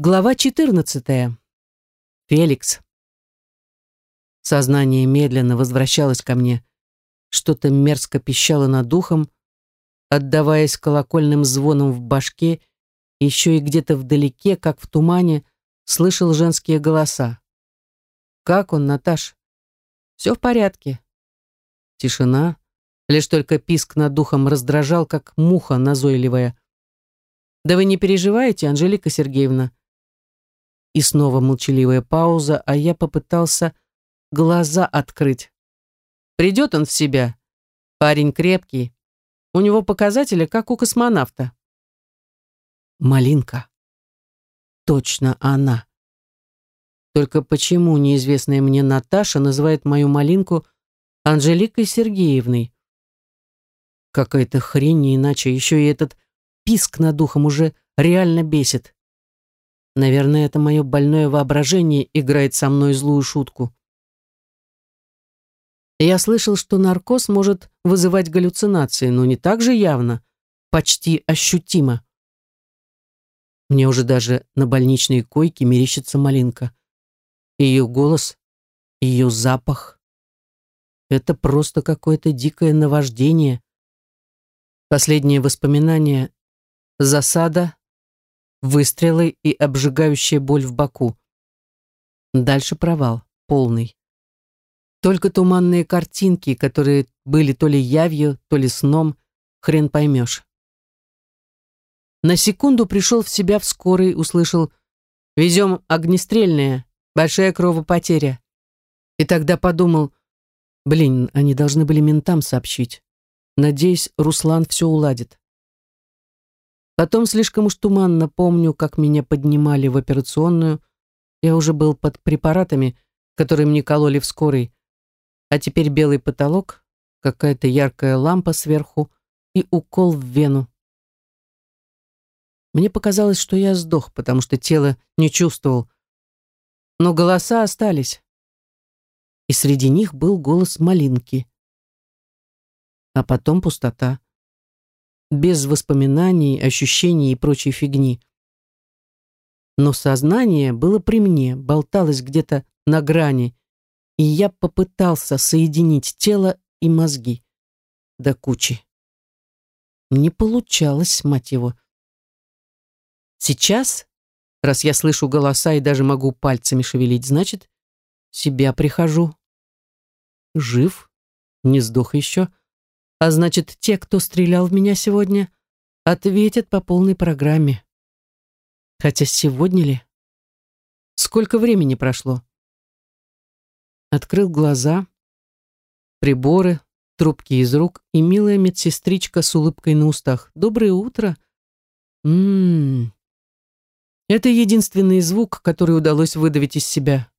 Глава 14. Феликс. Сознание медленно возвращалось ко мне. Что-то мерзко пищало над духом, отдаваясь колокольным звоном в башке, еще и где-то вдалеке, как в тумане, слышал женские голоса. «Как он, Наташ?» «Все в порядке». Тишина, лишь только писк над духом раздражал, как муха назойливая. «Да вы не переживайте, Анжелика Сергеевна», и снова молчаливая пауза, а я попытался глаза открыть. Придет он в себя. Парень крепкий. У него показатели, как у космонавта. Малинка. Точно она. Только почему неизвестная мне Наташа называет мою малинку Анжеликой Сергеевной? Какая-то хрень, не иначе еще и этот писк над духом уже реально бесит. Наверное, это мое больное воображение играет со мной злую шутку. Я слышал, что наркоз может вызывать галлюцинации, но не так же явно, почти ощутимо. Мне уже даже на больничной койке мерещится малинка. Ее голос, ее запах. Это просто какое-то дикое наваждение. Последнее воспоминание — засада выстрелы и обжигающая боль в боку. Дальше провал, полный. Только туманные картинки, которые были то ли явью, то ли сном, хрен поймешь. На секунду пришел в себя в скорой, услышал «Везем огнестрельное, большая кровопотеря». И тогда подумал, блин, они должны были ментам сообщить. Надеюсь, Руслан все уладит. Потом слишком уж туманно помню, как меня поднимали в операционную. Я уже был под препаратами, которые мне кололи в скорой. А теперь белый потолок, какая-то яркая лампа сверху и укол в вену. Мне показалось, что я сдох, потому что тело не чувствовал. Но голоса остались. И среди них был голос малинки. А потом пустота без воспоминаний, ощущений и прочей фигни. Но сознание было при мне, болталось где-то на грани, и я попытался соединить тело и мозги до кучи. Не получалось, мать его. Сейчас, раз я слышу голоса и даже могу пальцами шевелить, значит, себя прихожу. Жив, не сдох еще, а значит, те, кто стрелял в меня сегодня, ответят по полной программе. Хотя сегодня ли? Сколько времени прошло? Открыл глаза. Приборы, трубки из рук и милая медсестричка с улыбкой на устах. «Доброе утро!» Ммм. Это единственный звук, который удалось выдавить из себя.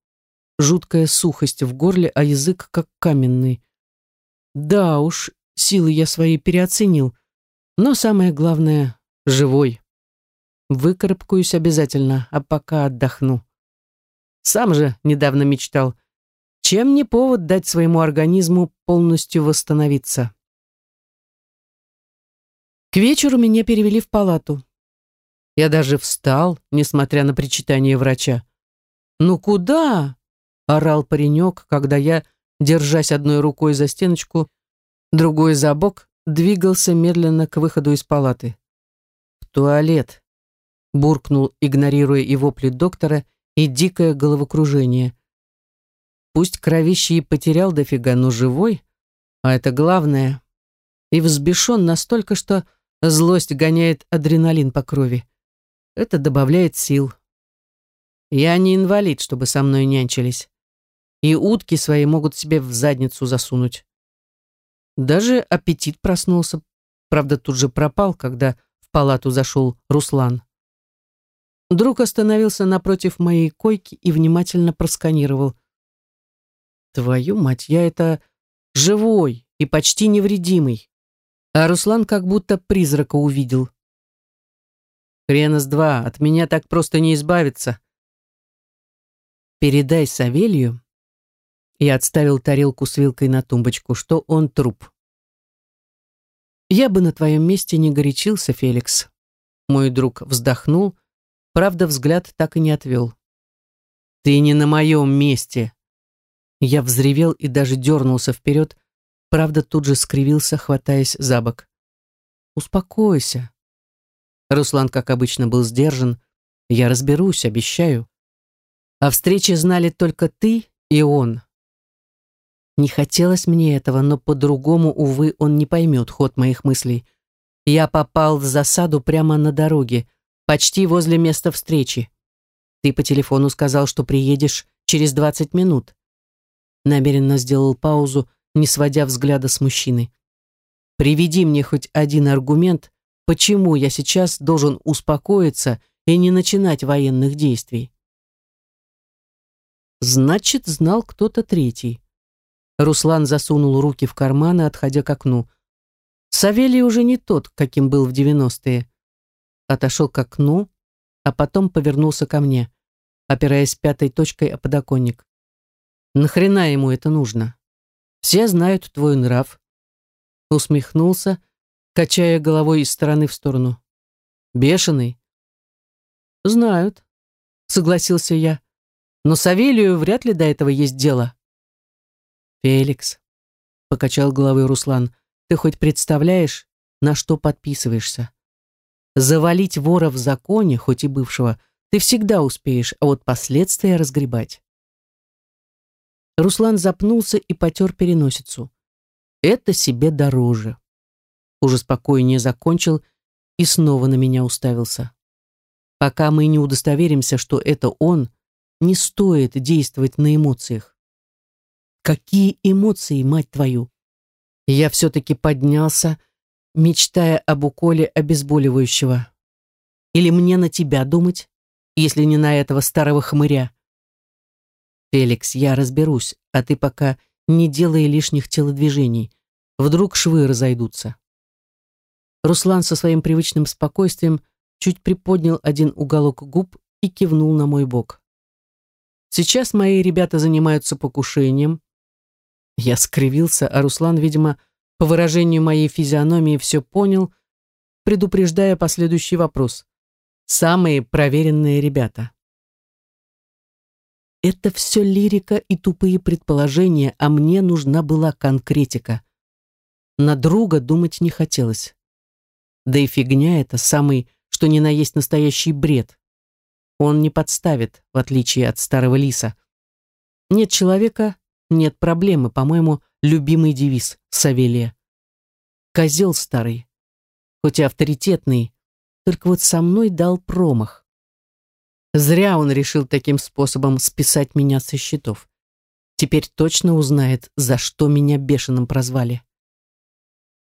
Жуткая сухость в горле, а язык как каменный. Да уж, Силы я свои переоценил. Но самое главное — живой. Выкарабкаюсь обязательно, а пока отдохну. Сам же недавно мечтал, чем не повод дать своему организму полностью восстановиться. К вечеру меня перевели в палату. Я даже встал, несмотря на причитание врача. «Ну куда?» — орал паренек, когда я, держась одной рукой за стеночку, другой за бок, двигался медленно к выходу из палаты. «В туалет», — буркнул, игнорируя и вопли доктора, и дикое головокружение. Пусть кровище и потерял дофига, но живой, а это главное. И взбешен настолько, что злость гоняет адреналин по крови. Это добавляет сил. Я не инвалид, чтобы со мной нянчились. И утки свои могут себе в задницу засунуть. Даже аппетит проснулся. Правда, тут же пропал, когда в палату зашел Руслан. Друг остановился напротив моей койки и внимательно просканировал. «Твою мать, я это живой и почти невредимый». А Руслан как будто призрака увидел. «Хрена с два, от меня так просто не избавиться». «Передай Савелью, и отставил тарелку с вилкой на тумбочку, что он труп. «Я бы на твоем месте не горячился, Феликс». Мой друг вздохнул, Правда, взгляд так и не отвел. «Ты не на моем месте!» Я взревел и даже дернулся вперед, правда, тут же скривился, хватаясь за бок. «Успокойся». Руслан, как обычно, был сдержан. «Я разберусь, обещаю». О встрече знали только ты и он. Не хотелось мне этого, но по-другому, увы, он не поймет ход моих мыслей. Я попал в засаду прямо на дороге, почти возле места встречи. Ты по телефону сказал, что приедешь через двадцать минут. Намеренно сделал паузу, не сводя взгляда с мужчины. Приведи мне хоть один аргумент, почему я сейчас должен успокоиться и не начинать военных действий. Значит, знал кто-то третий. Руслан засунул руки в карманы, отходя к окну. Савелий уже не тот, каким был в девяностые. Отошел к окну, а потом повернулся ко мне, опираясь пятой точкой о подоконник. Нахрена ему это нужно? Все знают твой нрав. Усмехнулся, качая головой из стороны в сторону. Бешеный? Знают, согласился я. Но Савелию вряд ли до этого есть дело. Феликс, покачал головой Руслан, ты хоть представляешь, на что подписываешься? Завалить вора в законе, хоть и бывшего, ты всегда успеешь, а вот последствия разгребать. Руслан запнулся и потер переносицу. Это себе дороже. Уже спокойнее закончил и снова на меня уставился. Пока мы не удостоверимся, что это он, не стоит действовать на эмоциях. Какие эмоции, мать твою? Я все-таки поднялся, мечтая об уколе обезболивающего. Или мне на тебя думать, если не на этого старого хмыря? Феликс, я разберусь, а ты пока не делай лишних телодвижений. Вдруг швы разойдутся. Руслан со своим привычным спокойствием чуть приподнял один уголок губ и кивнул на мой бок. Сейчас мои ребята занимаются покушением. Я скривился, а Руслан, видимо, по выражению моей физиономии все понял, предупреждая последующий вопрос. Самые проверенные ребята. Это все лирика и тупые предположения, а мне нужна была конкретика. На друга думать не хотелось. Да и фигня это самый, что ни на есть настоящий бред. Он не подставит, в отличие от старого лиса. Нет человека, нет проблемы, по-моему, любимый девиз Савелия. Козел старый, хоть и авторитетный, только вот со мной дал промах. Зря он решил таким способом списать меня со счетов. Теперь точно узнает, за что меня бешеным прозвали.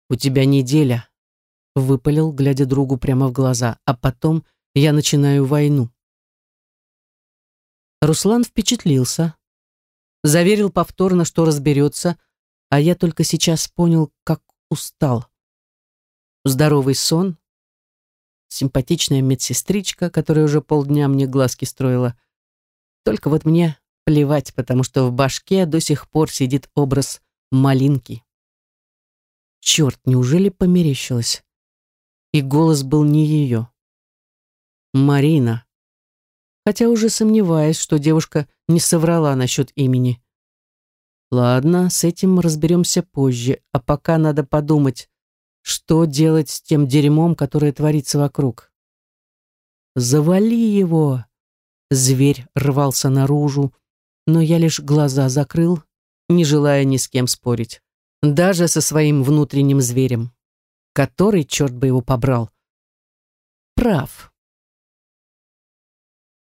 «У тебя неделя», — выпалил, глядя другу прямо в глаза, «а потом я начинаю войну». Руслан впечатлился. Заверил повторно, что разберется, а я только сейчас понял, как устал. Здоровый сон, симпатичная медсестричка, которая уже полдня мне глазки строила. Только вот мне плевать, потому что в башке до сих пор сидит образ малинки. Черт, неужели померещилось? И голос был не ее. Марина хотя уже сомневаюсь, что девушка не соврала насчет имени. Ладно, с этим разберемся позже, а пока надо подумать, что делать с тем дерьмом, которое творится вокруг. «Завали его!» Зверь рвался наружу, но я лишь глаза закрыл, не желая ни с кем спорить. Даже со своим внутренним зверем, который, черт бы его побрал, прав.